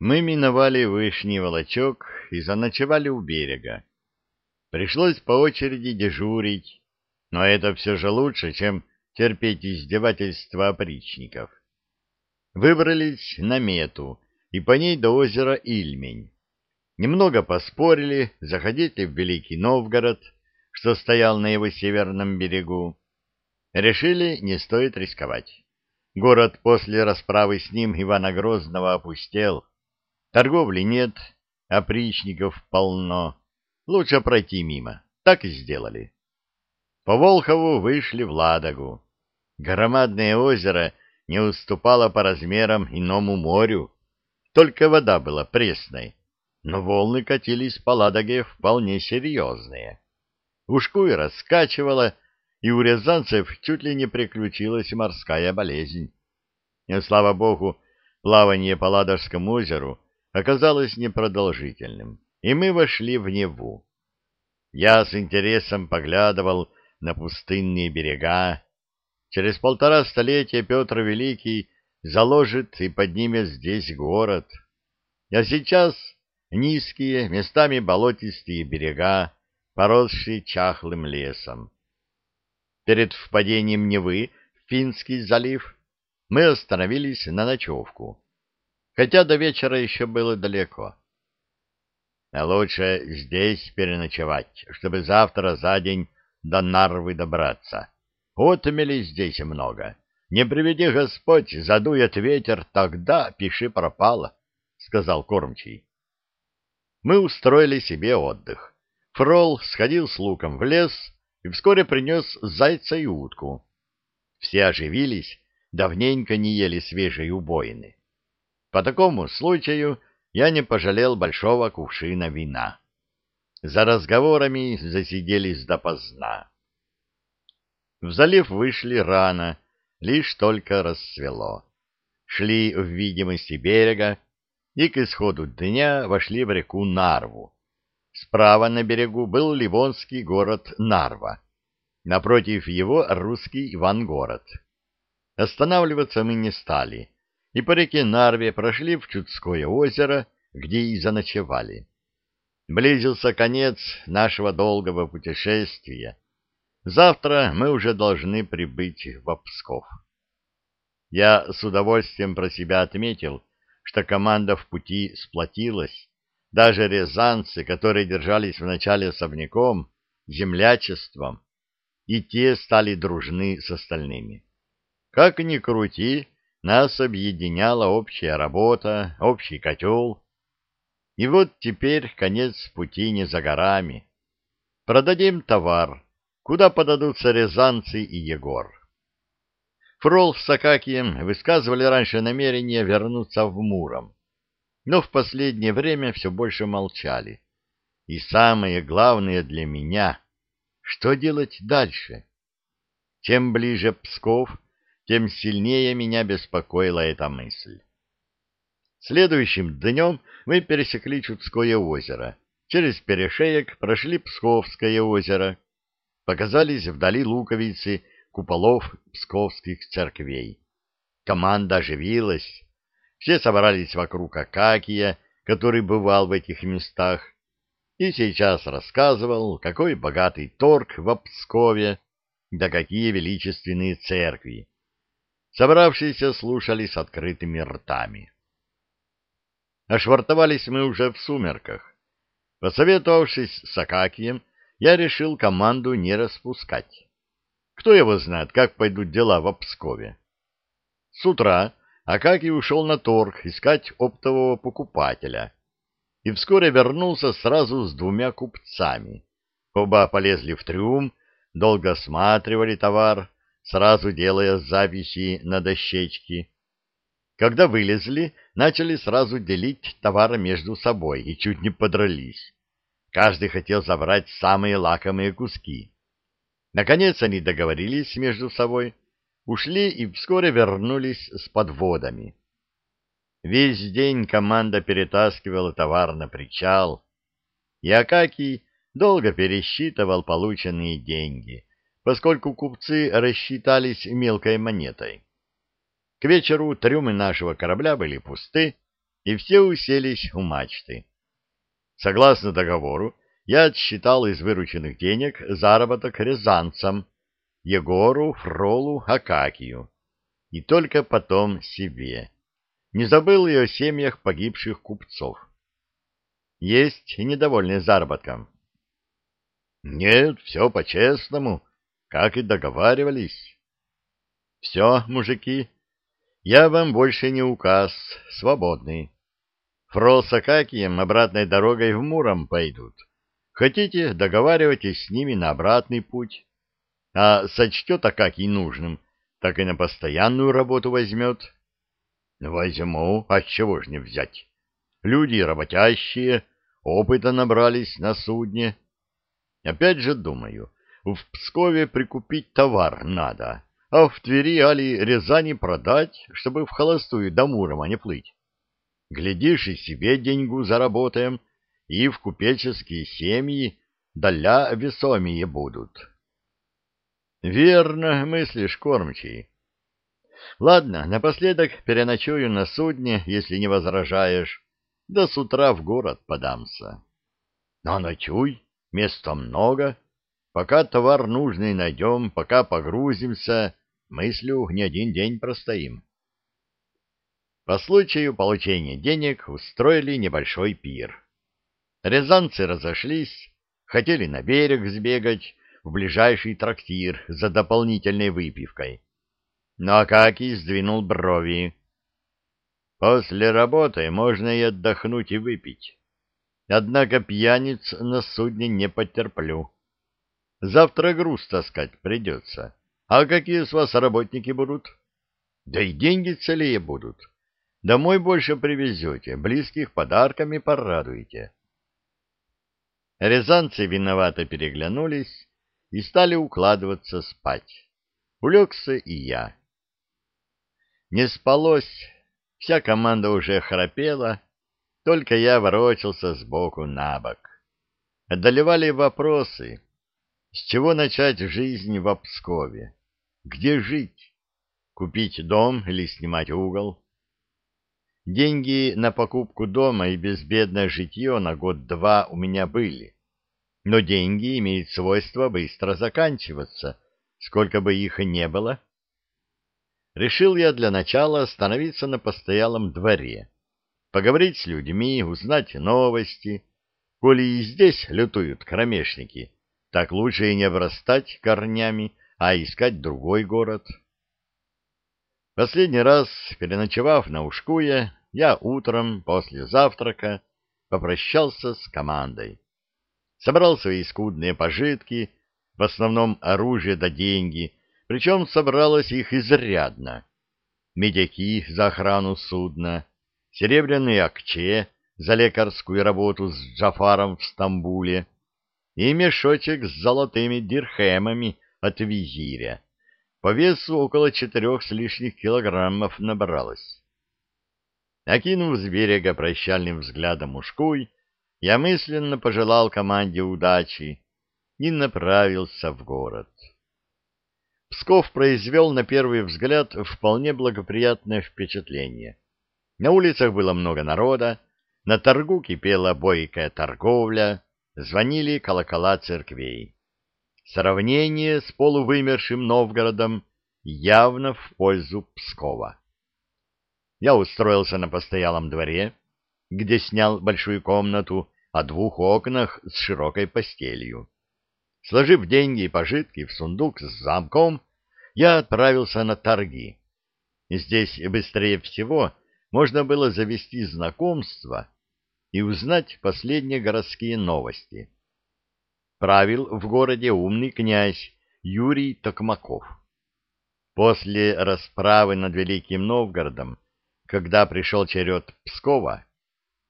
Мы миновали Вышний Волочок и заночевали у берега. Пришлось по очереди дежурить, но это все же лучше, чем терпеть издевательства опричников. Выбрались на мету и по ней до озера Ильмень. Немного поспорили, заходить ли в Великий Новгород, что стоял на его северном берегу. Решили, не стоит рисковать. Город после расправы с ним Ивана Грозного опустел. Торговли нет, опричников полно. Лучше пройти мимо. Так и сделали. По Волхову вышли в Ладогу. Громадное озеро не уступало по размерам иному морю. Только вода была пресной, но волны катились по Ладоге вполне серьезные. Ушку и раскачивало, и у рязанцев чуть ли не приключилась морская болезнь. И, слава богу, плавание по Ладожскому озеру оказалось непродолжительным, и мы вошли в Неву. Я с интересом поглядывал на пустынные берега. Через полтора столетия Петр Великий заложит и поднимет здесь город. А сейчас низкие, местами болотистые берега, поросшие чахлым лесом. Перед впадением Невы в Финский залив мы остановились на ночевку, хотя до вечера еще было далеко. А лучше здесь переночевать, чтобы завтра за день до Нарвы добраться. Отмели здесь много. Не приведи Господь, задует ветер, тогда пиши пропало, — сказал кормчий. Мы устроили себе отдых. Фрол сходил с луком в лес и вскоре принес зайца и утку. Все оживились, давненько не ели свежей убоины. По такому случаю я не пожалел большого кувшина вина. За разговорами засиделись допоздна. В залив вышли рано, лишь только рассвело. Шли в видимости берега и к исходу дня вошли в реку Нарву. Справа на берегу был ливонский город Нарва. Напротив его русский Ивангород. Останавливаться мы не стали, и по реке Нарве прошли в Чудское озеро, где и заночевали. Близился конец нашего долгого путешествия. Завтра мы уже должны прибыть в Псков. Я с удовольствием про себя отметил, что команда в пути сплотилась. Даже рязанцы, которые держались вначале особняком, землячеством, и те стали дружны с остальными. Как ни крути, нас объединяла общая работа, общий котел. И вот теперь конец пути не за горами. Продадим товар, куда подадутся рязанцы и Егор. Фрол с Акакием высказывали раньше намерение вернуться в Муром, но в последнее время все больше молчали. И самое главное для меня — что делать дальше? Чем ближе Псков, тем сильнее меня беспокоила эта мысль. Следующим днем мы пересекли Чудское озеро, через перешеек прошли Псковское озеро, показались вдали луковицы куполов псковских церквей. Команда оживилась, все собрались вокруг Акакия, который бывал в этих местах, и сейчас рассказывал, какой богатый торг в Пскове, да какие величественные церкви. Собравшиеся слушали с открытыми ртами. Ошвартовались мы уже в сумерках. Посоветовавшись с Акакием, я решил команду не распускать. Кто его знает, как пойдут дела в Пскове. С утра Акакий ушел на торг искать оптового покупателя и вскоре вернулся сразу с двумя купцами. Оба полезли в трюм, долго осматривали товар, сразу делая записи на дощечке. Когда вылезли, начали сразу делить товар между собой и чуть не подрались. Каждый хотел забрать самые лакомые куски. Наконец они договорились между собой, ушли и вскоре вернулись с подводами. Весь день команда перетаскивала товар на причал, и Акакий долго пересчитывал полученные деньги — поскольку купцы рассчитались мелкой монетой. К вечеру трюмы нашего корабля были пусты, и все уселись у мачты. Согласно договору, я отсчитал из вырученных денег заработок рязанцам, Егору, Фролу, Акакию, и только потом себе. Не забыл и о семьях погибших купцов. Есть недовольные заработком. Нет, все по-честному, как и договаривались. Все, мужики, я вам больше не указ, свободный. Фрол с Акакием обратной дорогой в Муром пойдут. Хотите, договаривайтесь с ними на обратный путь. А сочтет Акакий нужным, так и на постоянную работу возьмет. Возьму, а чего ж не взять? Люди работящие, опыта набрались на судне. Опять же думаю, в Пскове прикупить товар надо, а в Твери али Рязани продать, чтобы в холостую до Мурома не плыть. Глядишь, и себе деньгу заработаем, и в купеческие семьи доля весомее будут. Верно мыслишь, кормчий. Ладно, напоследок переночую на судне, если не возражаешь, да с утра в город подамся. Но ночуй, места много. Пока товар нужный найдем, пока погрузимся, мыслю, не один день простоим. По случаю получения денег устроили небольшой пир. Рязанцы разошлись, хотели на берег сбегать, в ближайший трактир за дополнительной выпивкой. Но Акакий сдвинул брови. После работы можно и отдохнуть и выпить. Однако пьяниц на судне не потерплю. Завтра груз таскать придется. А какие с вас работники будут? Да и деньги целее будут. Домой больше привезете, близких подарками порадуете. Рязанцы виновато переглянулись и стали укладываться спать. Улегся и я. Не спалось, вся команда уже храпела, только я ворочался сбоку на бок. Одолевали вопросы. С чего начать жизнь в Пскове? Где жить? Купить дом или снимать угол? Деньги на покупку дома и безбедное житье на год-два у меня были. Но деньги имеют свойство быстро заканчиваться, сколько бы их и не было. Решил я для начала остановиться на постоялом дворе, поговорить с людьми, узнать новости. Коли и здесь лютуют кромешники, так лучше и не обрастать корнями, а искать другой город. Последний раз, переночевав на Ушкуе, я утром после завтрака попрощался с командой. Собрал свои скудные пожитки, в основном оружие да деньги, причем собралось их изрядно. Медяки за охрану судна, серебряные акче за лекарскую работу с Джафаром в Стамбуле и мешочек с золотыми дирхемами от визиря. По весу около четырех с лишних килограммов набралось. Окинув с берега прощальным взглядом ушкуй, я мысленно пожелал команде удачи и направился в город. Псков произвел на первый взгляд вполне благоприятное впечатление. На улицах было много народа, на торгу кипела бойкая торговля, звонили колокола церквей. Сравнение с полувымершим Новгородом явно в пользу Пскова. Я устроился на постоялом дворе, где снял большую комнату о двух окнах с широкой постелью. Сложив деньги и пожитки в сундук с замком, я отправился на торги. Здесь быстрее всего можно было завести знакомство и узнать последние городские новости правил в городе умный князь Юрий Токмаков. После расправы над Великим Новгородом, когда пришел черед Пскова,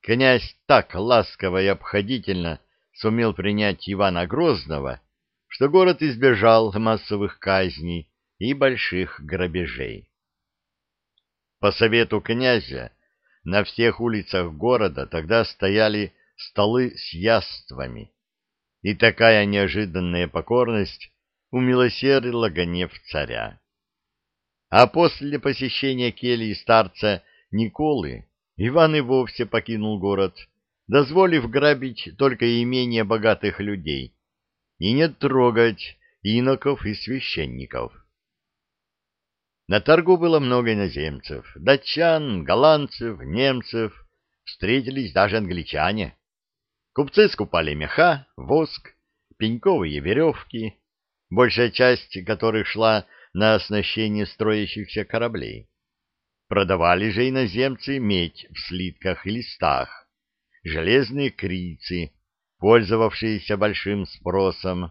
князь так ласково и обходительно сумел принять Ивана Грозного, что город избежал массовых казней и больших грабежей. По совету князя на всех улицах города тогда стояли столы с яствами, и такая неожиданная покорность умилосердила гнев царя. А после посещения кельи старца Николы Иван и вовсе покинул город, дозволив грабить только имения богатых людей и не трогать иноков и священников. На торгу было много иноземцев, датчан, голландцев, немцев, встретились даже англичане. Купцы скупали меха, воск, пеньковые веревки, большая часть которых шла на оснащение строящихся кораблей. Продавали же иноземцы медь в слитках и листах, железные крицы, пользовавшиеся большим спросом.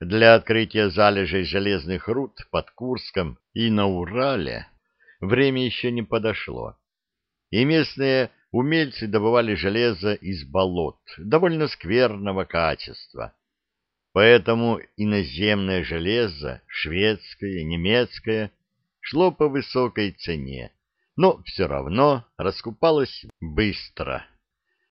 Для открытия залежей железных руд под Курском и на Урале время еще не подошло, и местные умельцы добывали железо из болот довольно скверного качества. Поэтому иноземное железо, шведское, немецкое, шло по высокой цене, но все равно раскупалось быстро.